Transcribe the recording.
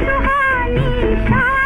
सुहानी सा